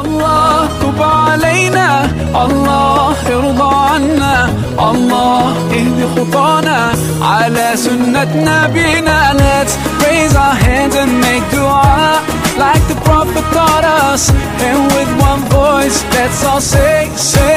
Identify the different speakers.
Speaker 1: الله تب علينا الله ارضى عنا الله اهدي خطانا على سنة نبينا Let's raise our hands and make dua Like the Prophet taught us And with one voice let's all say, say